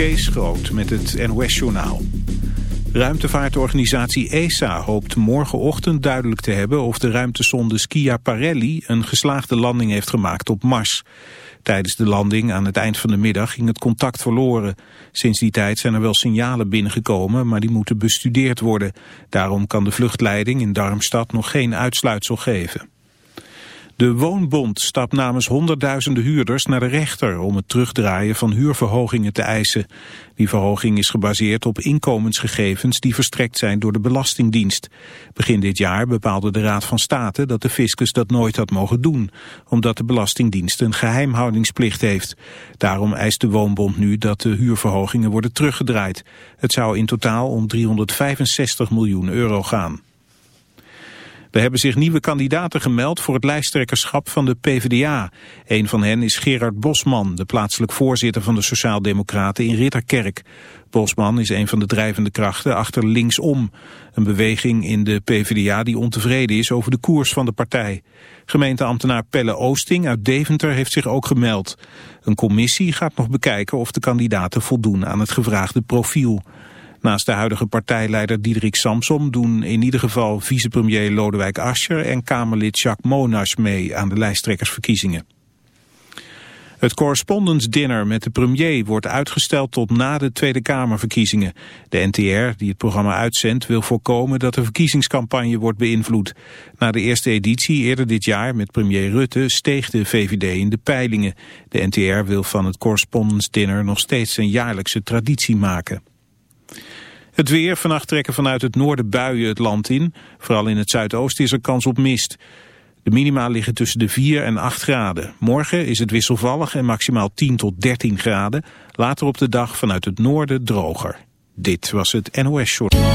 Kees Groot met het NOS-journaal. Ruimtevaartorganisatie ESA hoopt morgenochtend duidelijk te hebben... of de ruimtesonde Schiaparelli een geslaagde landing heeft gemaakt op Mars. Tijdens de landing aan het eind van de middag ging het contact verloren. Sinds die tijd zijn er wel signalen binnengekomen, maar die moeten bestudeerd worden. Daarom kan de vluchtleiding in Darmstad nog geen uitsluitsel geven. De Woonbond stapt namens honderdduizenden huurders naar de rechter om het terugdraaien van huurverhogingen te eisen. Die verhoging is gebaseerd op inkomensgegevens die verstrekt zijn door de Belastingdienst. Begin dit jaar bepaalde de Raad van State dat de fiscus dat nooit had mogen doen, omdat de Belastingdienst een geheimhoudingsplicht heeft. Daarom eist de Woonbond nu dat de huurverhogingen worden teruggedraaid. Het zou in totaal om 365 miljoen euro gaan. Er hebben zich nieuwe kandidaten gemeld voor het lijsttrekkerschap van de PvdA. Een van hen is Gerard Bosman, de plaatselijk voorzitter van de Sociaaldemocraten in Ritterkerk. Bosman is een van de drijvende krachten achter Linksom. Een beweging in de PvdA die ontevreden is over de koers van de partij. Gemeenteambtenaar Pelle Oosting uit Deventer heeft zich ook gemeld. Een commissie gaat nog bekijken of de kandidaten voldoen aan het gevraagde profiel. Naast de huidige partijleider Diederik Samsom doen in ieder geval vicepremier Lodewijk Asscher en Kamerlid Jacques Monas mee aan de lijsttrekkersverkiezingen. Het correspondence dinner met de premier wordt uitgesteld tot na de Tweede Kamerverkiezingen. De NTR, die het programma uitzendt, wil voorkomen dat de verkiezingscampagne wordt beïnvloed. Na de eerste editie eerder dit jaar met premier Rutte steeg de VVD in de peilingen. De NTR wil van het correspondence dinner nog steeds een jaarlijkse traditie maken. Het weer, vannacht trekken vanuit het noorden buien het land in. Vooral in het zuidoosten is er kans op mist. De minima liggen tussen de 4 en 8 graden. Morgen is het wisselvallig en maximaal 10 tot 13 graden. Later op de dag vanuit het noorden droger. Dit was het NOS Short.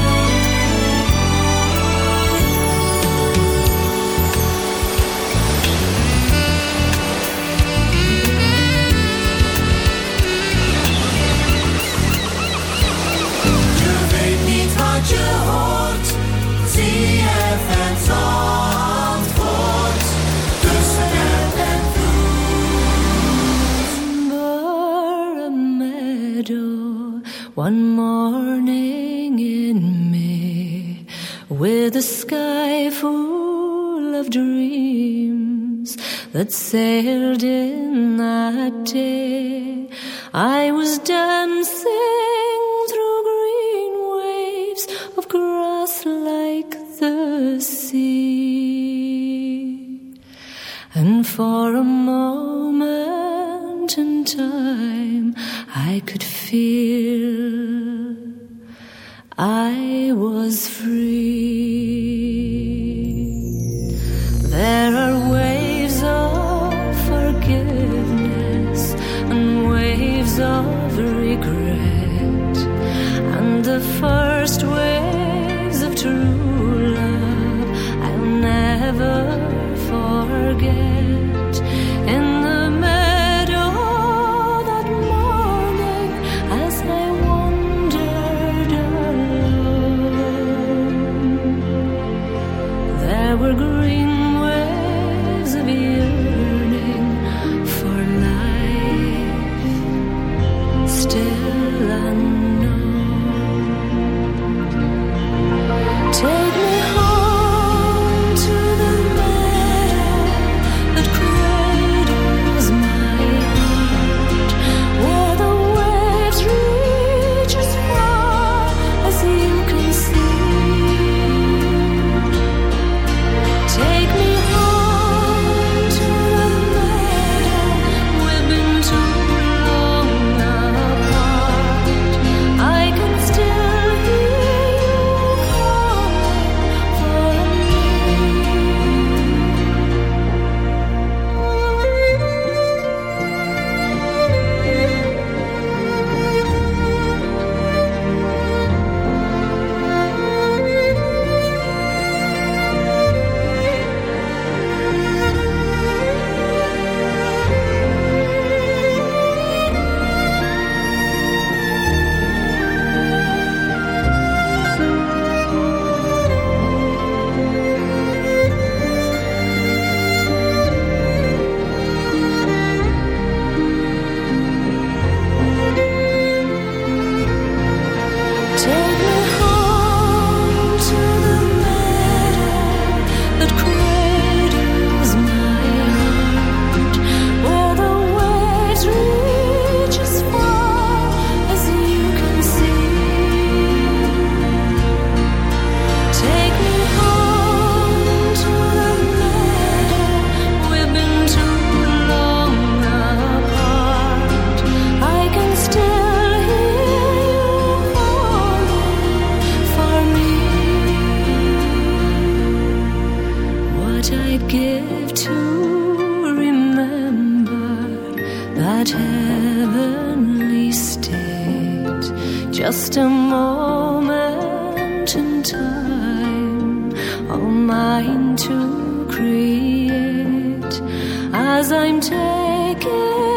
That sailed in that day, I was dancing through green waves of grass like the sea. And for a moment in time, I could feel I was free. first waves of true love I'll never forget. In the meadow that morning, as I wandered alone, there were green waves of yearning for life still unknown. I'd give to remember that heavenly state. Just a moment in time, all mine to create as I'm taken.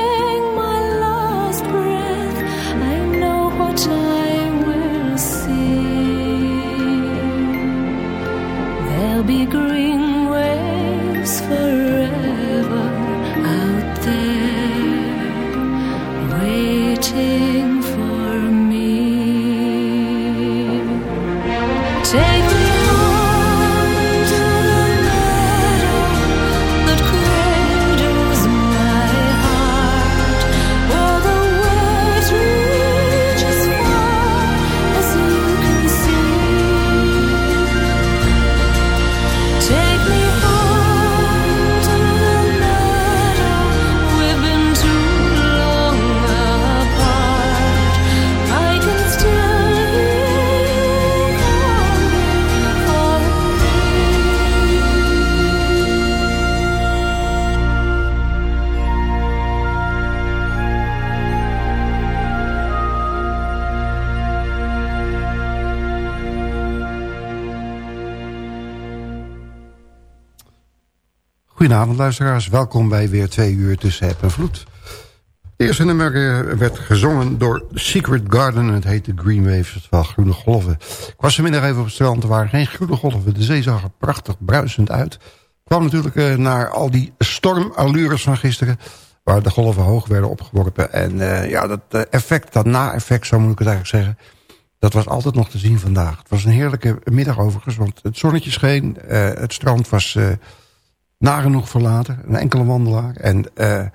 Goedenavond luisteraars, welkom bij weer twee uur tussen heb en vloed. Het eerste nummer eh, werd gezongen door Secret Garden en het heette Green Waves, oftewel groene golven. Ik was vanmiddag even op het strand, er waren geen groene golven, de zee zag er prachtig bruisend uit. kwam natuurlijk uh, naar al die stormallures van gisteren, waar de golven hoog werden opgeworpen. En uh, ja, dat effect, dat na-effect, zo moet ik het eigenlijk zeggen, dat was altijd nog te zien vandaag. Het was een heerlijke middag overigens, want het zonnetje scheen, het strand was nagenoeg verlaten. Een enkele wandelaar. En uh,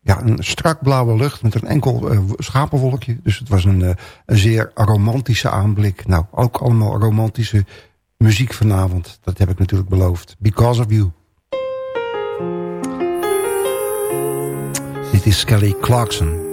ja, een strak blauwe lucht met een enkel uh, schapenwolkje. Dus het was een, uh, een zeer romantische aanblik. Nou, ook allemaal romantische muziek vanavond. Dat heb ik natuurlijk beloofd. Because of You. Dit is Kelly Clarkson.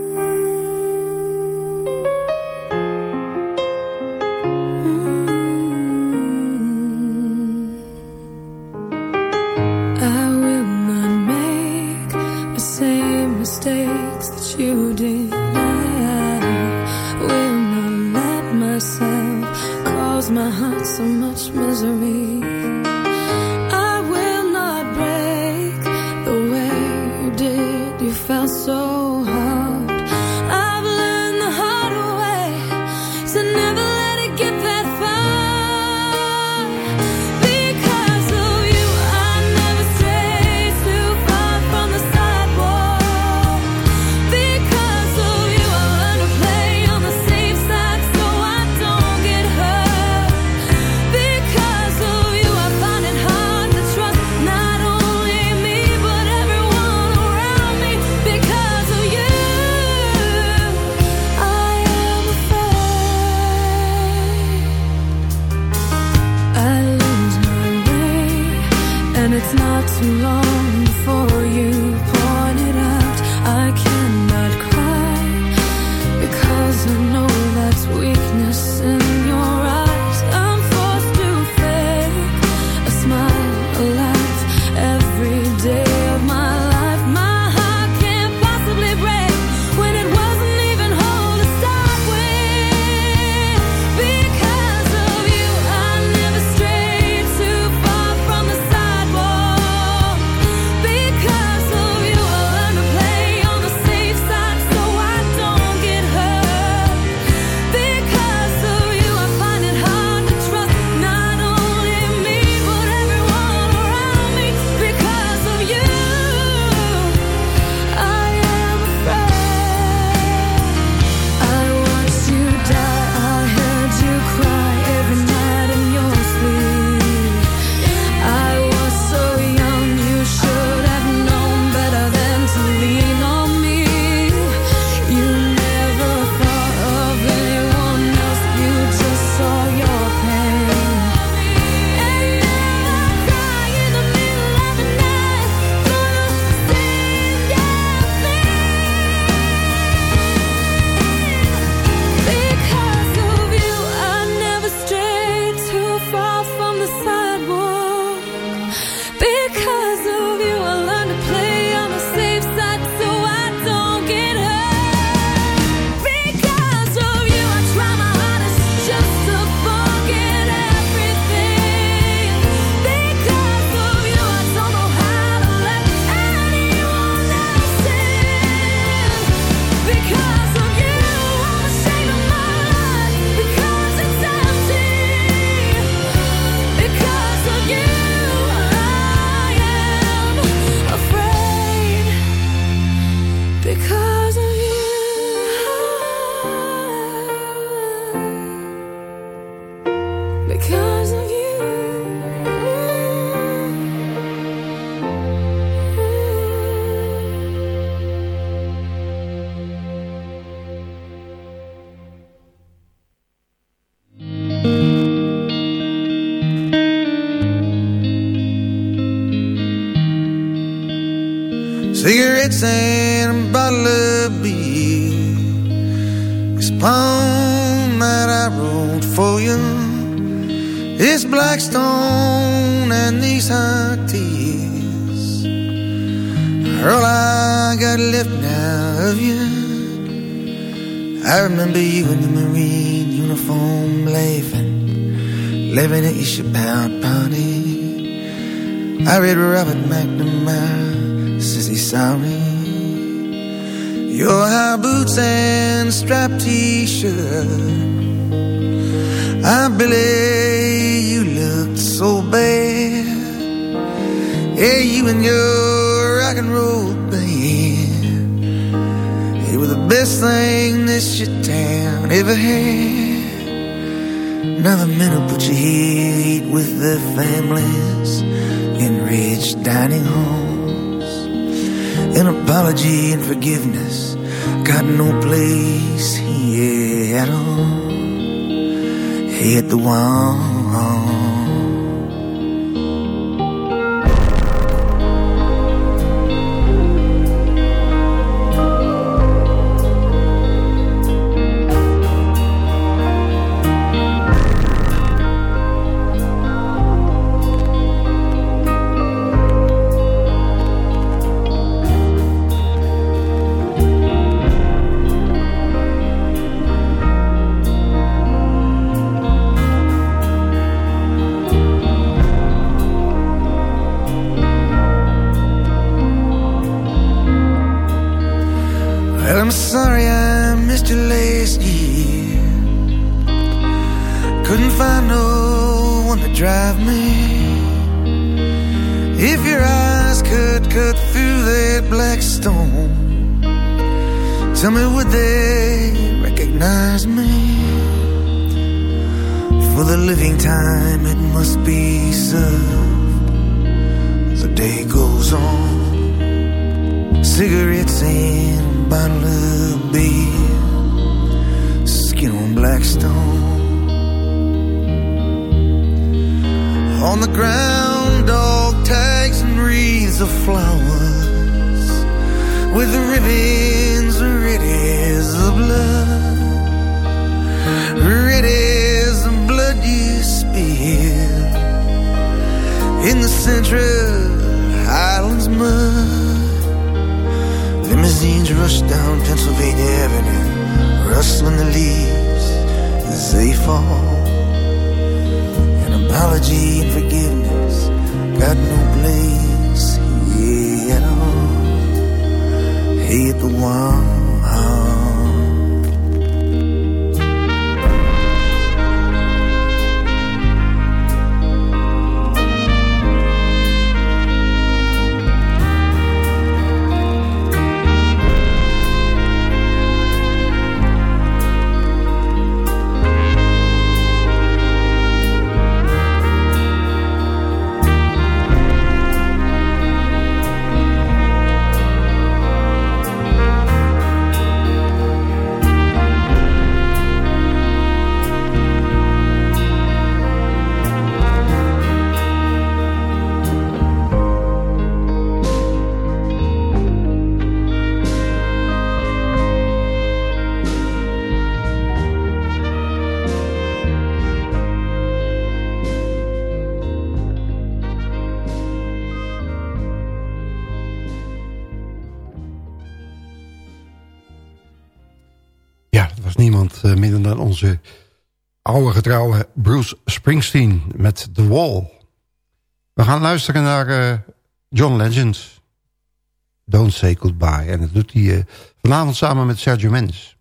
Cigarettes and a bottle of beer This poem that I wrote for you This Blackstone and these hot tears. Are all I got left now of you. I remember you in your marine uniform laughing Laughing at your ship-out party. I read Robert McNamara sissy sorry. Your high boots and striped t-shirt. I believe you looked so bad. Yeah, you and your rock and roll band. They were the best thing this shit town ever had. Now the men who put you here eat with their families in rich dining halls. An apology and forgiveness got no place here at all. Hit the wall. Oude getrouwe Bruce Springsteen met The Wall. We gaan luisteren naar uh, John Legend. Don't Say Goodbye. En dat doet hij uh, vanavond samen met Sergio Mendes.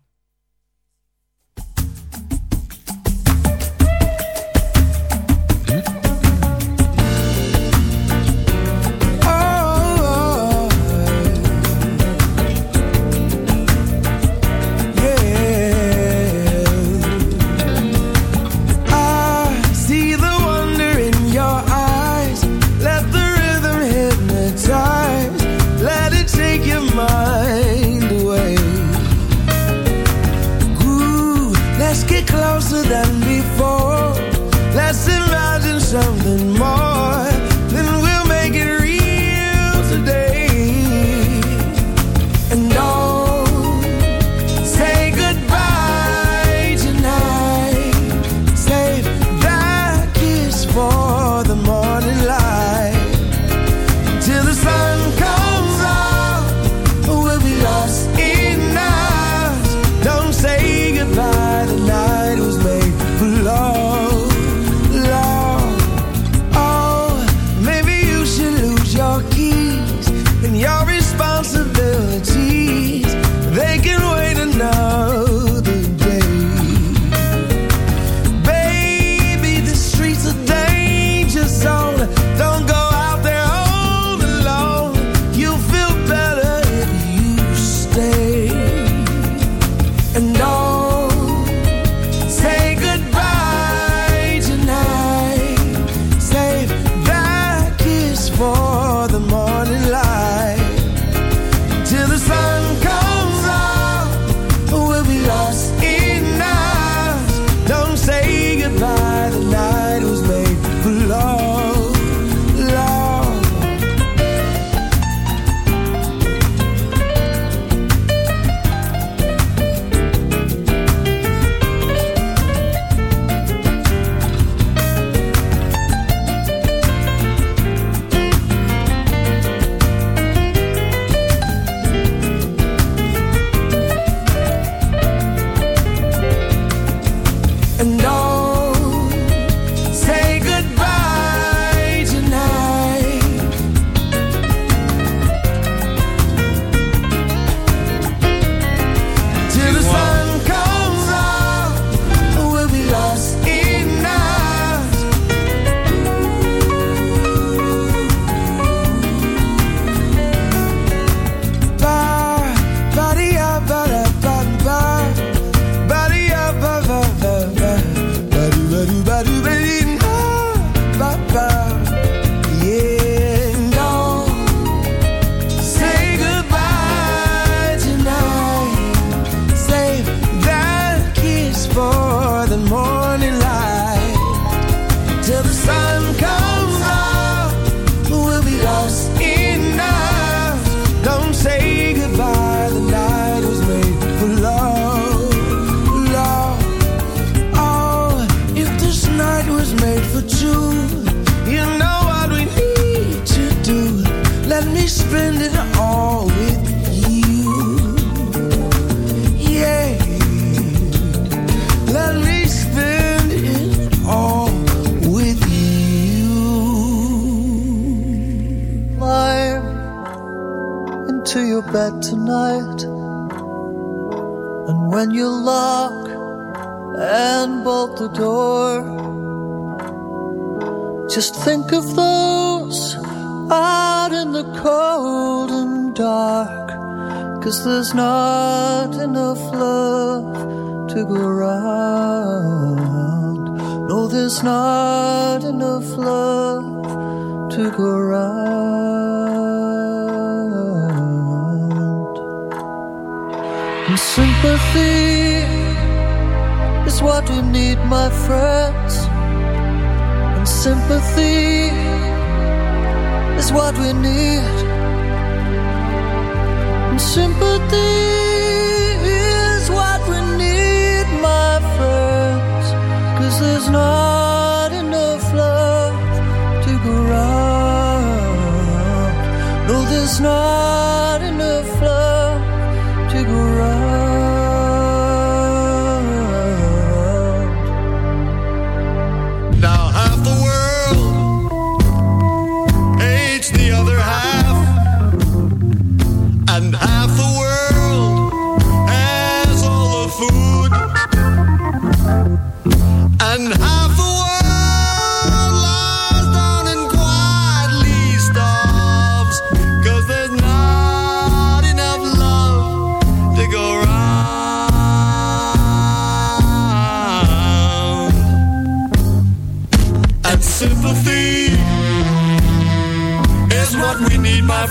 snow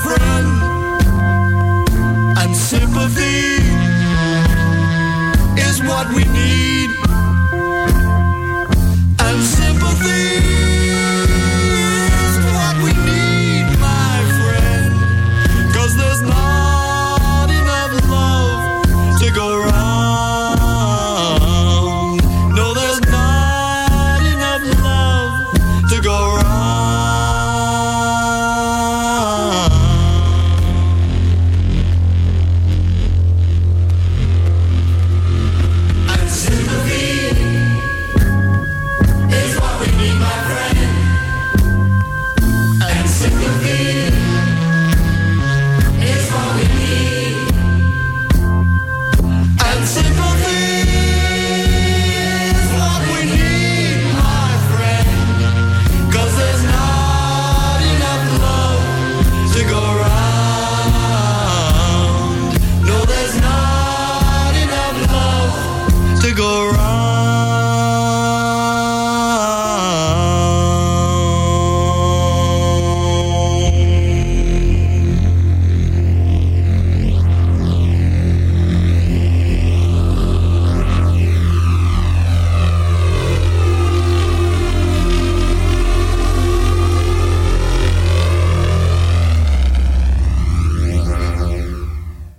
friend. And sympathy go round.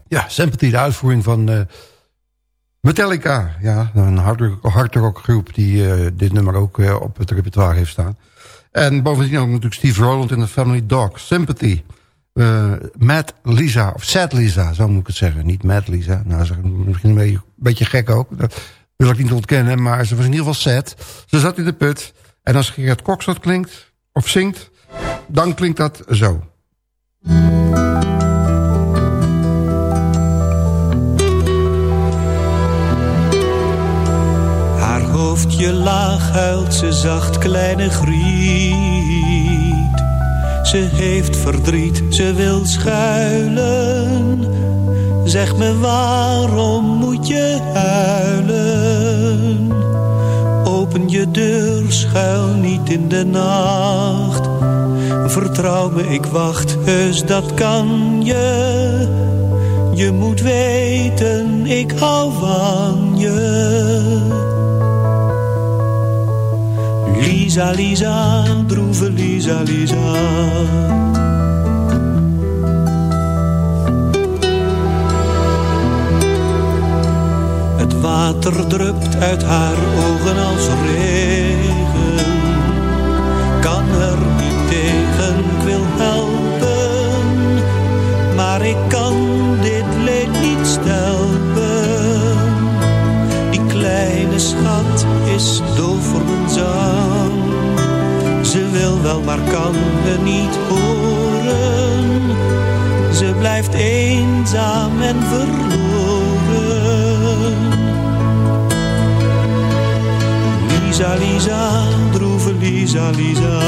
Ja, Sympathy, de uitvoering van eh, Metallica. Ja, een hardrock, groep die eh, dit nummer ook eh, op het repertoire heeft staan. En bovendien ook natuurlijk Steve Rowland in de Family Dog. Sympathy. Eh Mad Lisa, of Sad Lisa, zo moet ik het zeggen. Niet Mad Lisa. Nou, is misschien een beetje, beetje gek ook. Dat wil ik niet ontkennen, maar ze was in ieder geval sad. Ze zat in de put. En als Gerard Cox dat klinkt, of zingt, dan klinkt dat zo. Hoofdje laag huilt ze zacht kleine griet. Ze heeft verdriet, ze wil schuilen. Zeg me waarom moet je huilen? Open je deur, schuil niet in de nacht. Vertrouw me, ik wacht, heus dat kan je. Je moet weten, ik hou van je. Lisa, Lisa, droeve Lisa, Lisa. Het water drupt uit haar ogen als regen. Kan er niet tegen, ik wil helpen. Maar ik kan dit leed niet stelpen. Die kleine schat is wel, maar kan we niet horen. Ze blijft eenzaam en verloren. Lisa, Lisa, droeve Lisa, Lisa.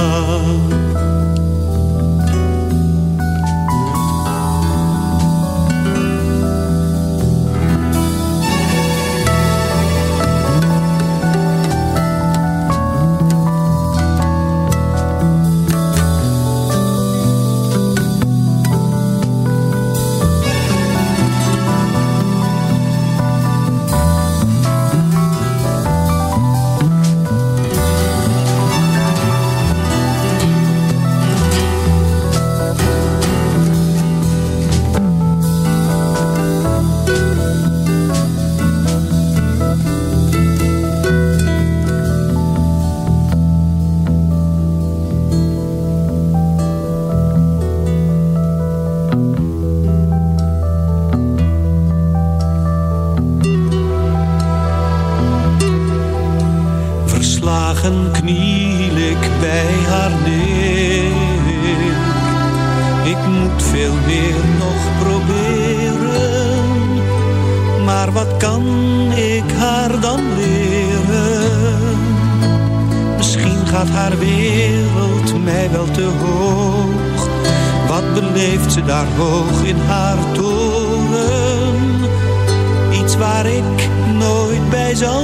Lisa,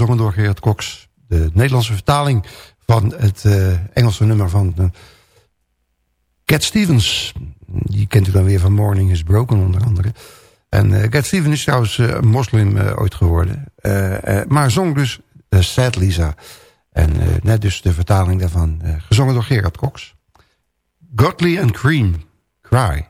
gezongen door Gerard Cox. De Nederlandse vertaling van het uh, Engelse nummer van uh, Cat Stevens. Die kent u dan weer van Morning is Broken onder andere. En uh, Cat Stevens is trouwens moslim ooit geworden. maar zong dus Sad Lisa. En net dus de vertaling daarvan gezongen door Gerard Cox. Godly and Cream, Cry.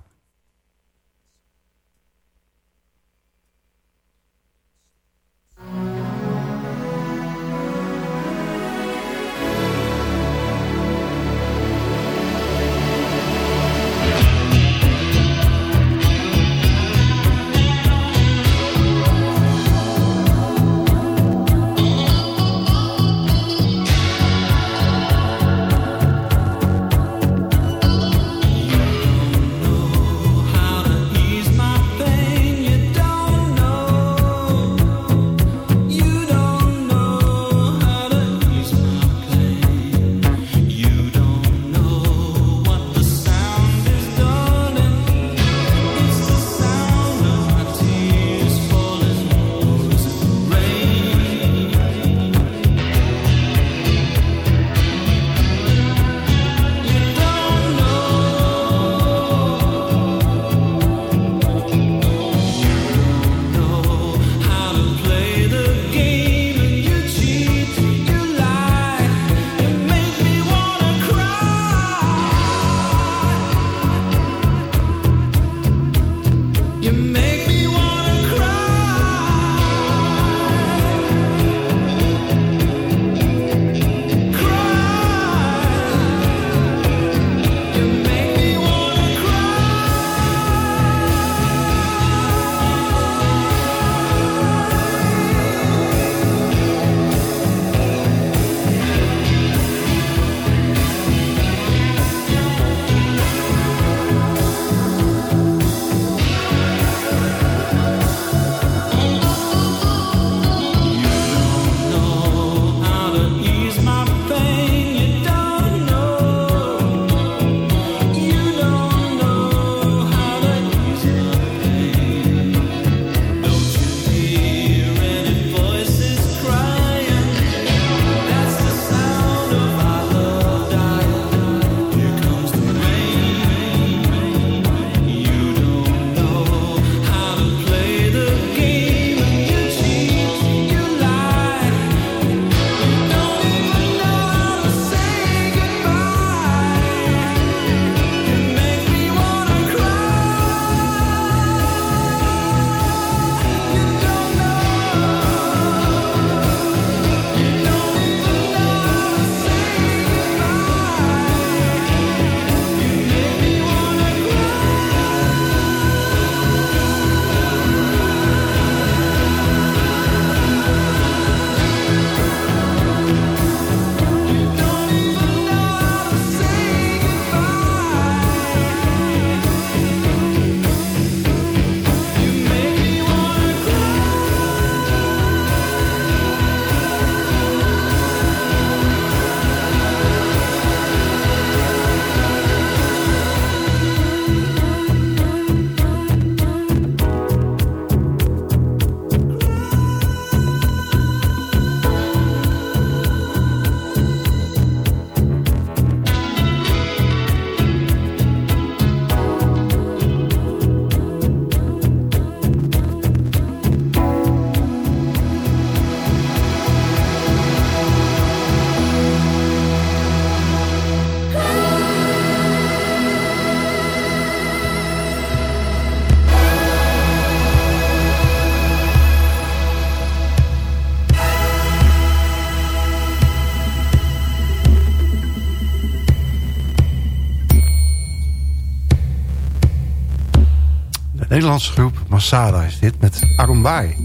Nederlandse groep Masada is dit met Arumbai.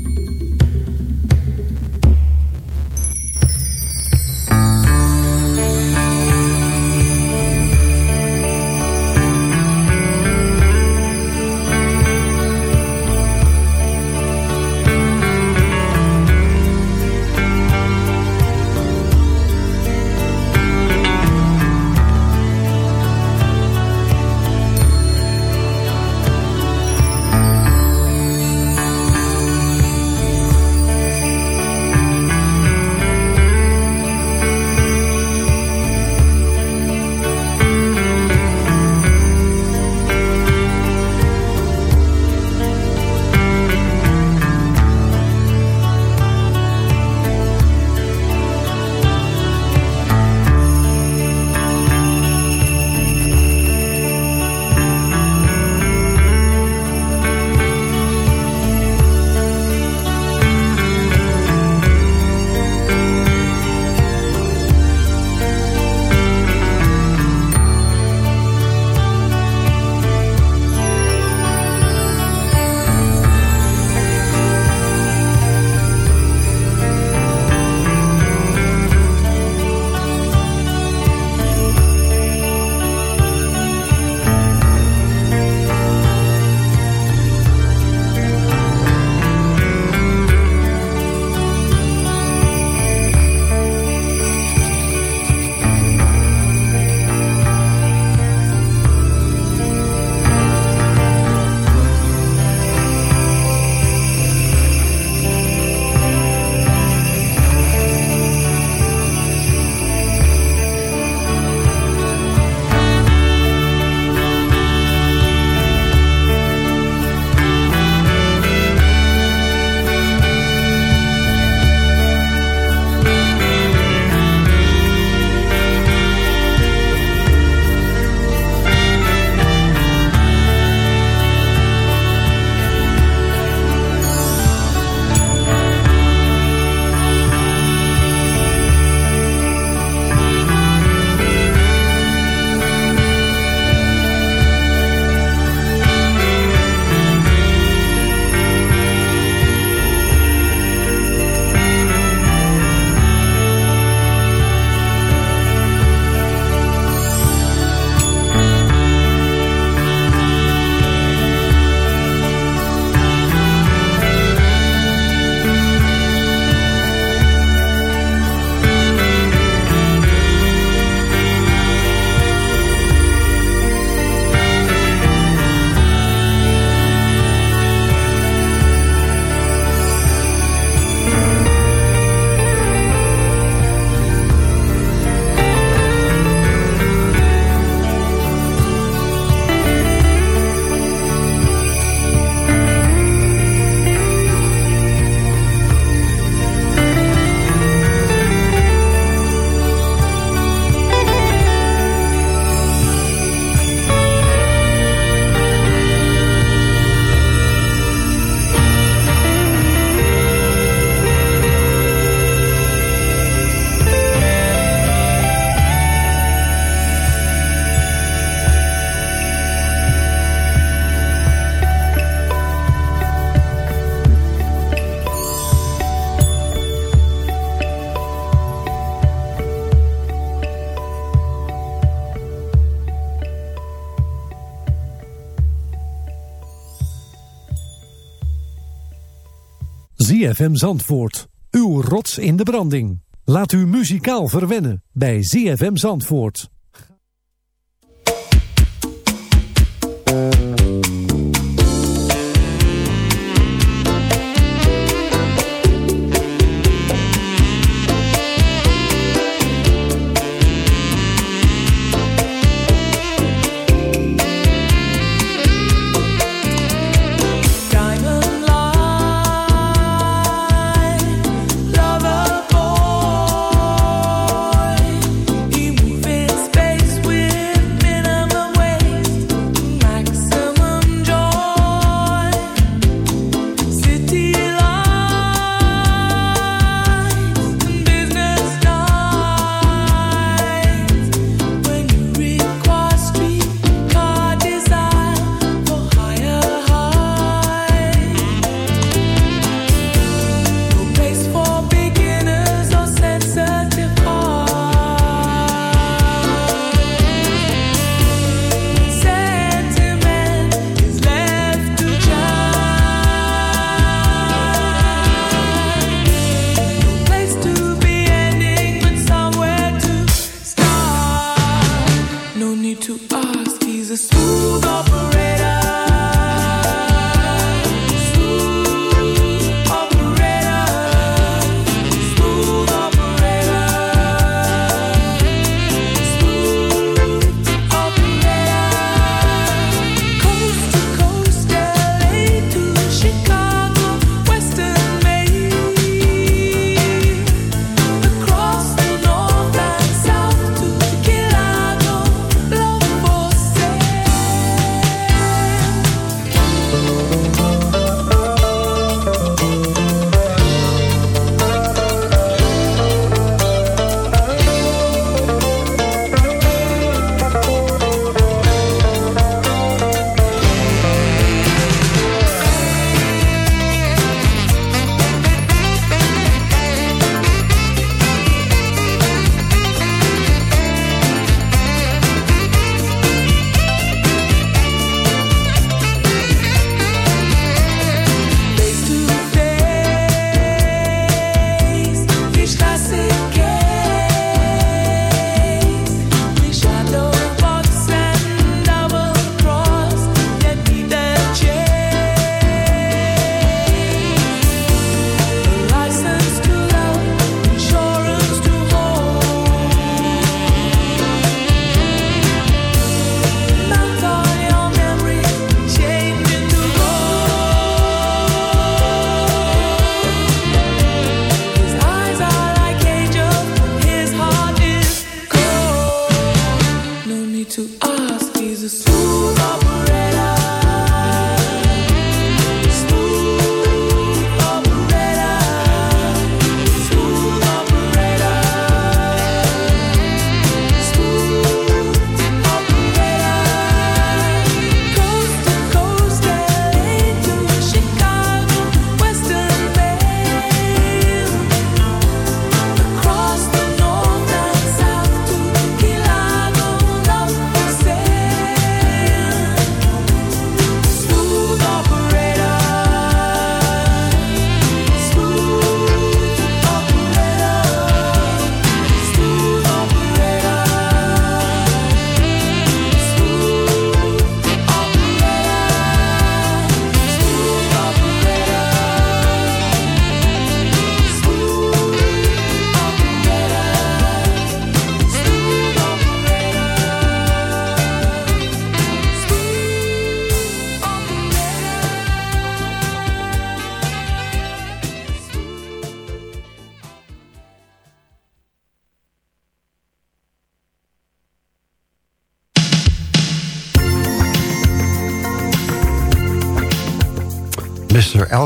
ZFM Zandvoort. Uw rots in de branding. Laat u muzikaal verwennen bij ZFM Zandvoort.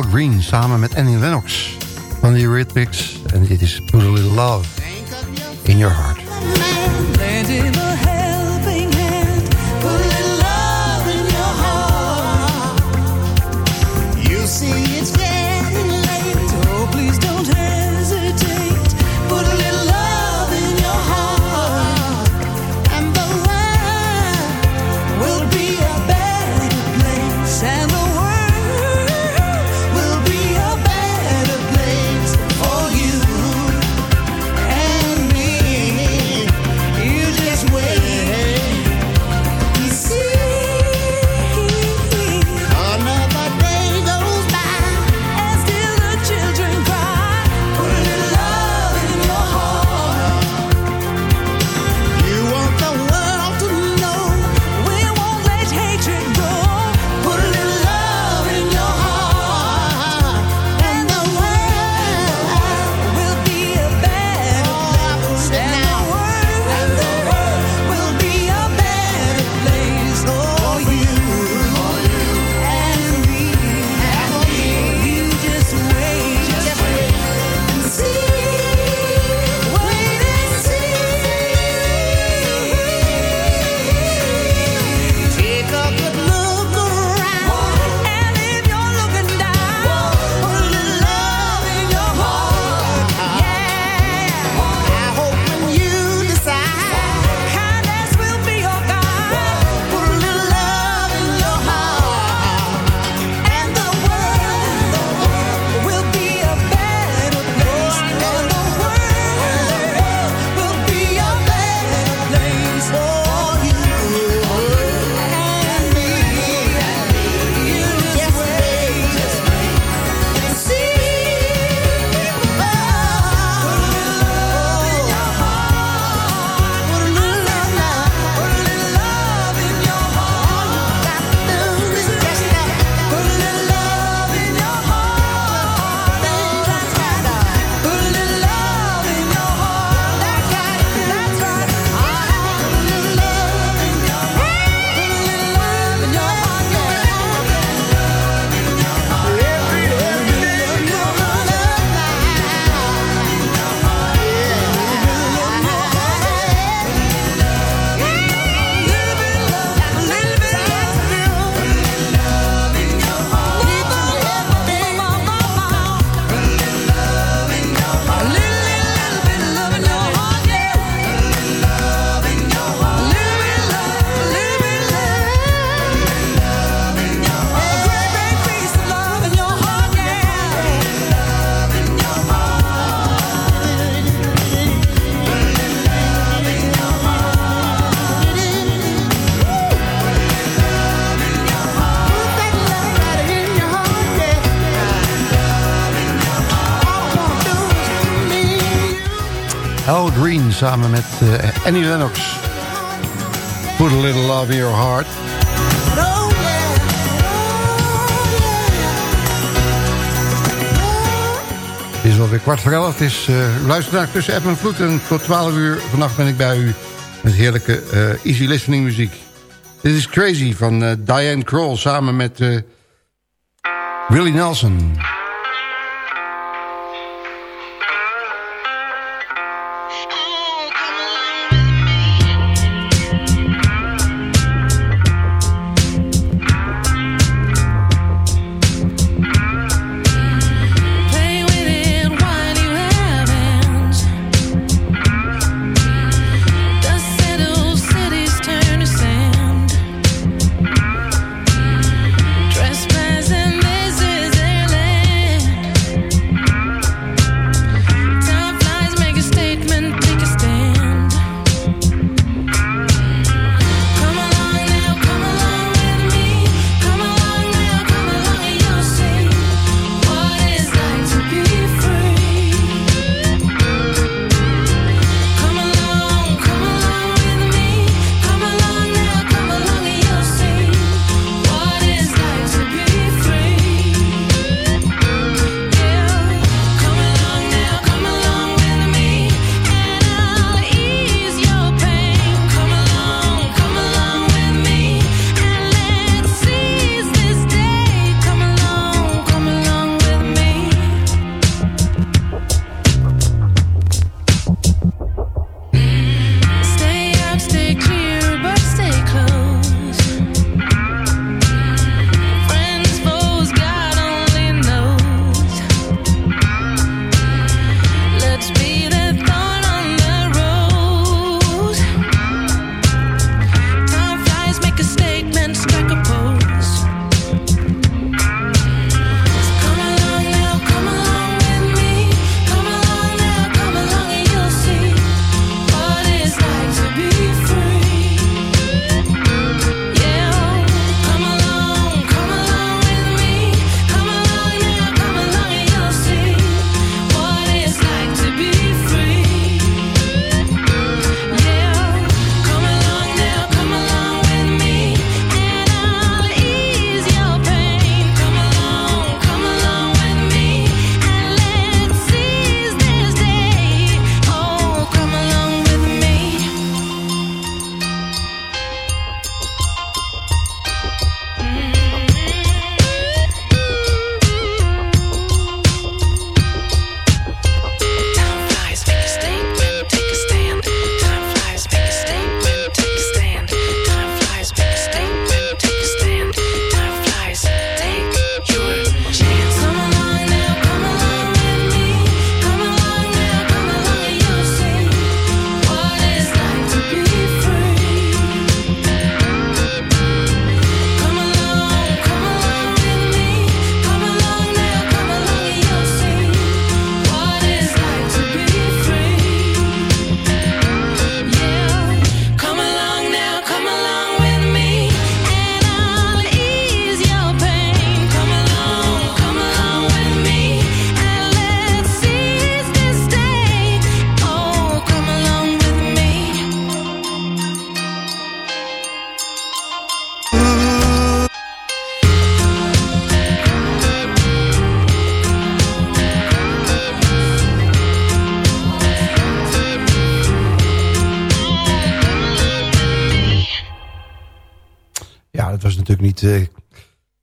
Green samen met Annie Lennox van The Eurythmics. En dit is Put a Little Love in Your Heart. Al Green samen met eh, Annie Lennox. Put a little love in your heart. Het is alweer kwart voor elf. Het is eh, uh, luisteraar tussen app en vloed. En tot 12 uur vannacht ben ik bij u met heerlijke eh, easy listening muziek. Dit is Crazy van Diane Kroll samen met Willie Nelson.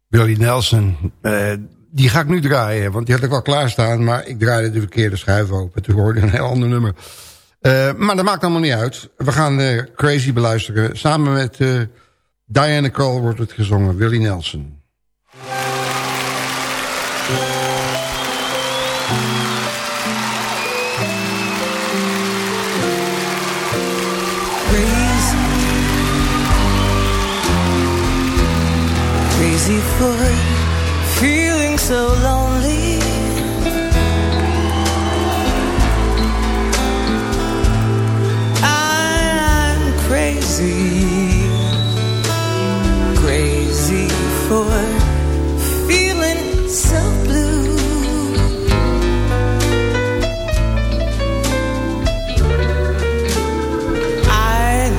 Willie Nelson. Eh, die ga ik nu draaien, want die had ik wel klaarstaan... maar ik draaide de verkeerde schuif open. Toen hoorde een heel ander nummer. Eh, maar dat maakt allemaal niet uit. We gaan eh, Crazy beluisteren. Samen met Diana Kroll wordt het gezongen. Willie Nelson. Crazy feeling so lonely. I'm crazy, crazy for feeling so blue. I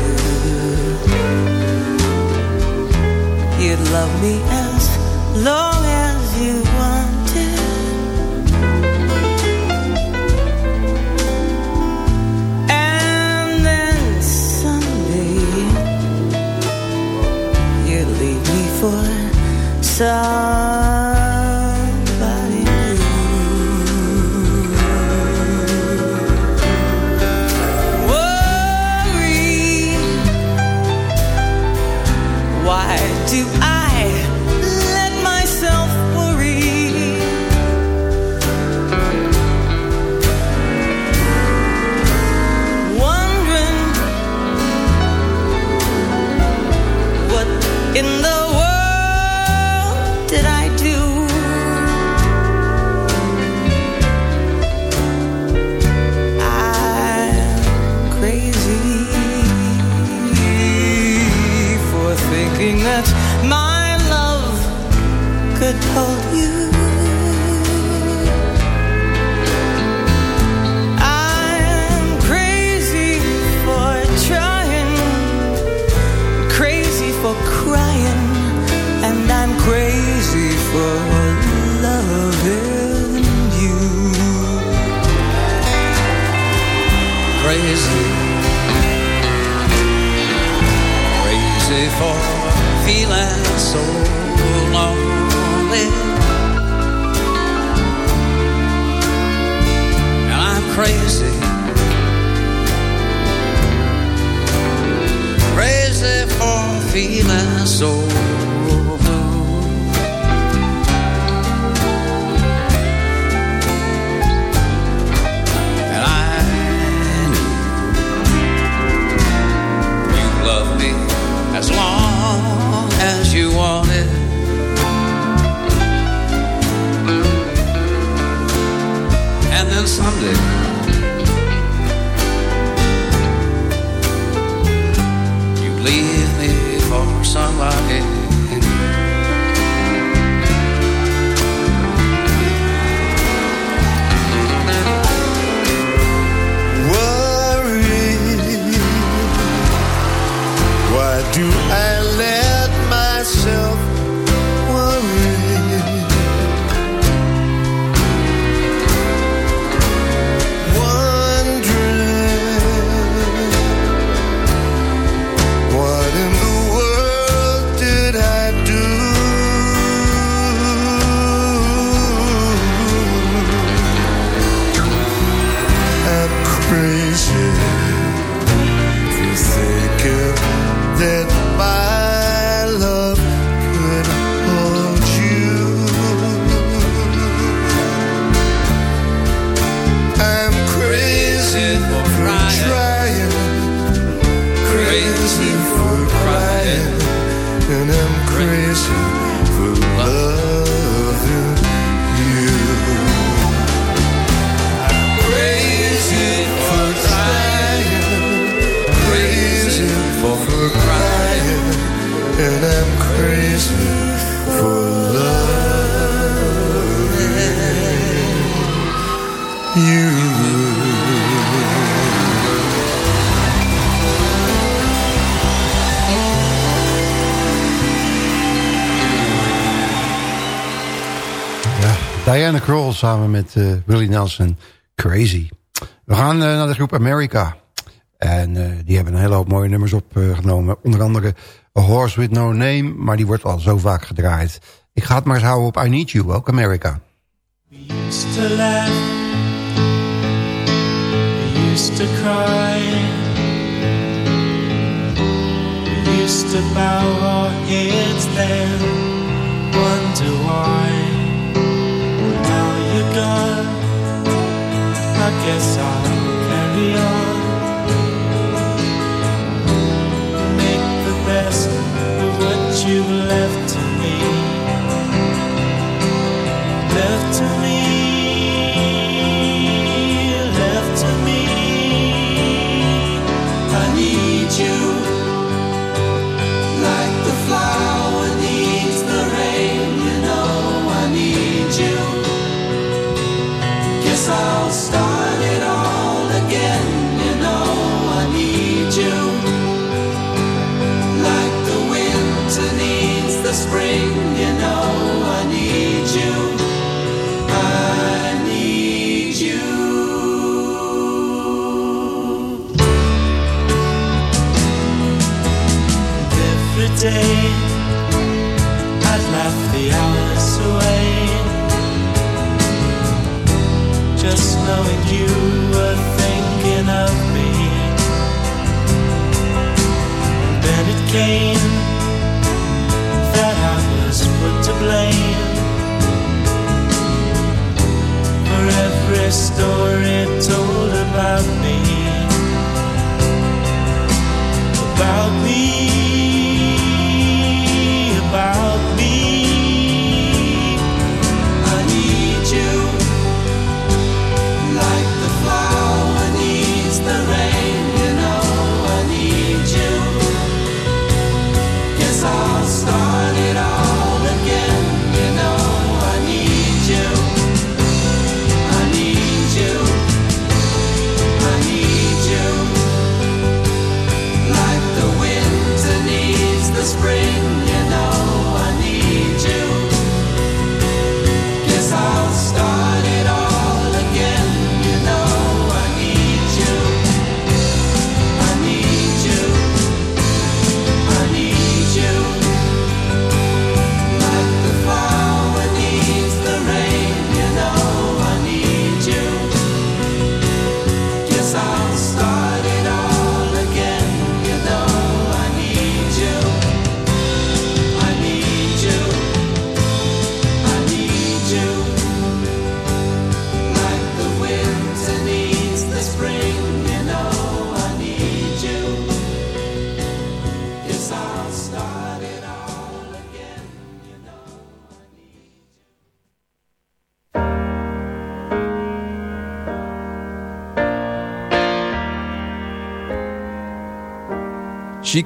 knew you'd love me sun could hold you. I'm crazy for trying, crazy for crying, and I'm crazy for loving you. crazy. Crazy for feeling so lonely. And I'm crazy. Crazy for feeling so Sunday. You leave me for somebody. Nelson. Crazy. We gaan eh, naar de groep America. En eh, die hebben een hele hoop mooie nummers opgenomen. Onder andere A Horse With No Name, maar die wordt al zo vaak gedraaid. Ik ga het maar eens houden op I Need You, ook America. We used to laugh, we used to cry, we used to bow our heads then, I guess I'll carry on. Came that I was put to blame for every story told about me. About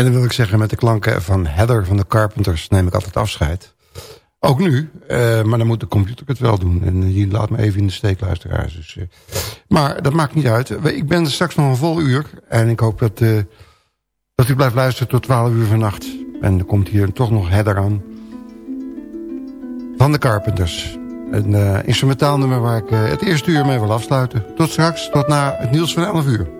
En dan wil ik zeggen, met de klanken van Heather van de Carpenters neem ik altijd afscheid. Ook nu, eh, maar dan moet de computer het wel doen. En die laat me even in de steek, luisteraars. Dus, eh, maar dat maakt niet uit. Ik ben straks nog een vol uur. En ik hoop dat, eh, dat u blijft luisteren tot 12 uur vannacht. En er komt hier toch nog Heather aan. Van de Carpenters. Een eh, instrumentaal nummer waar ik eh, het eerste uur mee wil afsluiten. Tot straks, tot na het nieuws van 11 uur.